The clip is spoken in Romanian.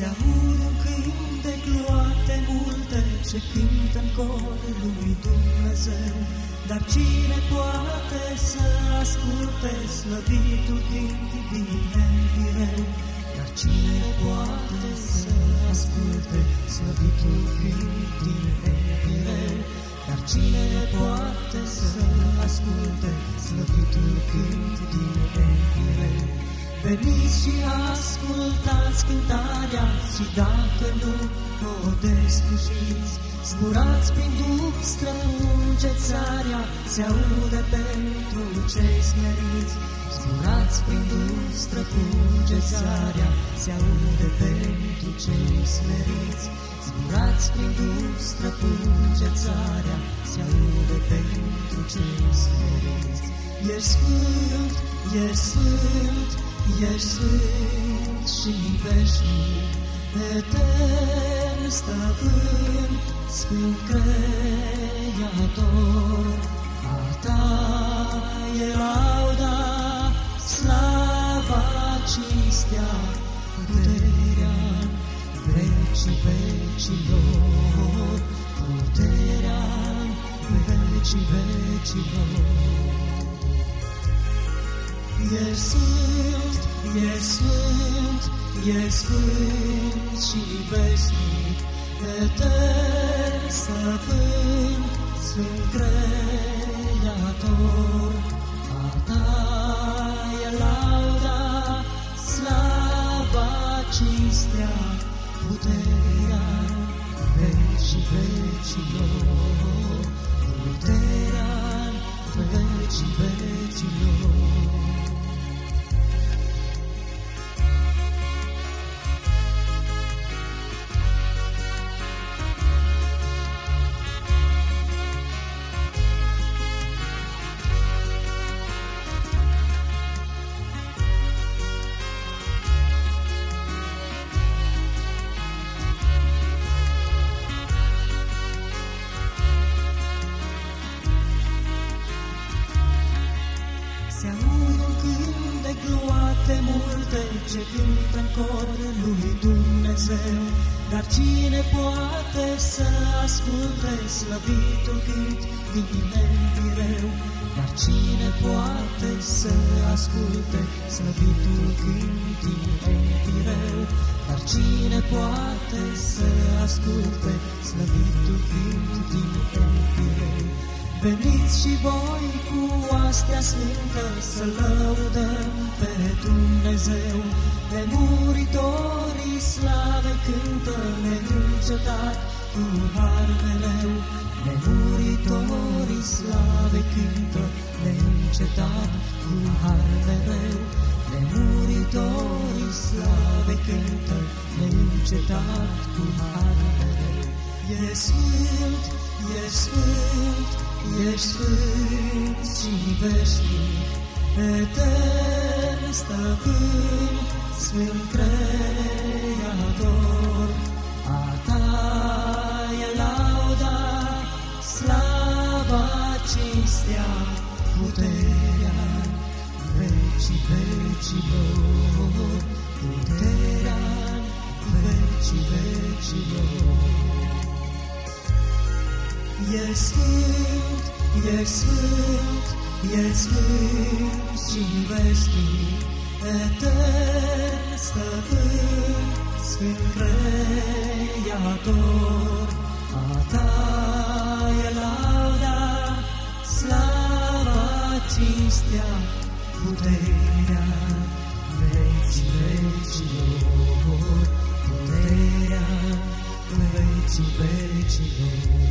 Se aud un cânt de gloate multe ce cântă în corul lui Dumnezeu. Dar cine poate să asculte slăvitul cânt din mereu? Dar cine poate să asculte slăvitul cânt din mereu? Dar cine poate să asculte slăvitul cânt din mereu? Veniți și ascultați cântarea și dacă nu o deslușiți, zburați prin duh, străpungeți țarea, se aude pentru cei smeriți. Zburați prin duh, străpungeți țarea, se aude pentru cei smeriți. Zburați prin duh, străpungeți țarea, se aude pentru cei smeriți. Ești sfânt, ești sfânt, Ești sfânt și veșnic, etern stăpân, sfânt creator. A ta e lauda, slava, cinstea, puterea, vecii vecilor, puterea, vecii vecilor. Ești sfânt, ești sfânt, ești sfânt și veșnic, etern stăpân, sunt creator. A ta e lauda, slava, cinstea, puterea, vecii vecilor, puterea, vecii vecilor. Se aud un cânt de gloate multe ce cântă în corul lui Dumnezeu. Dar cine poate să asculte slăvitul cânt din mereu? Dar cine poate să asculte slăvitul cânt din mereu? Dar cine poate să asculte slăvitul cânt din mereu? Veniți și voi cu astea sfântă să lăudăm pe Dumnezeu. De muritorii slave cântă neîncetat cu har mereu. De muritorii slave cântă neîncetat cu har mereu. De muritorii slave cântă neîncetat cu har mereu. E sfânt, e sfânt, Ești sfânt și veșnic, etern stăpân, sfânt creator. A ta e lauda, slava, cinstea, puterea, vecii vecilor, puterea, vecii vecilor. E sfânt, e sfânt, e sfânt și veșnic, etern stăpân, sfânt creator. A ta e lauda, slava, cinstea, puterea, veci vecilor, puterea, veci vecilor.